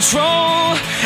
control.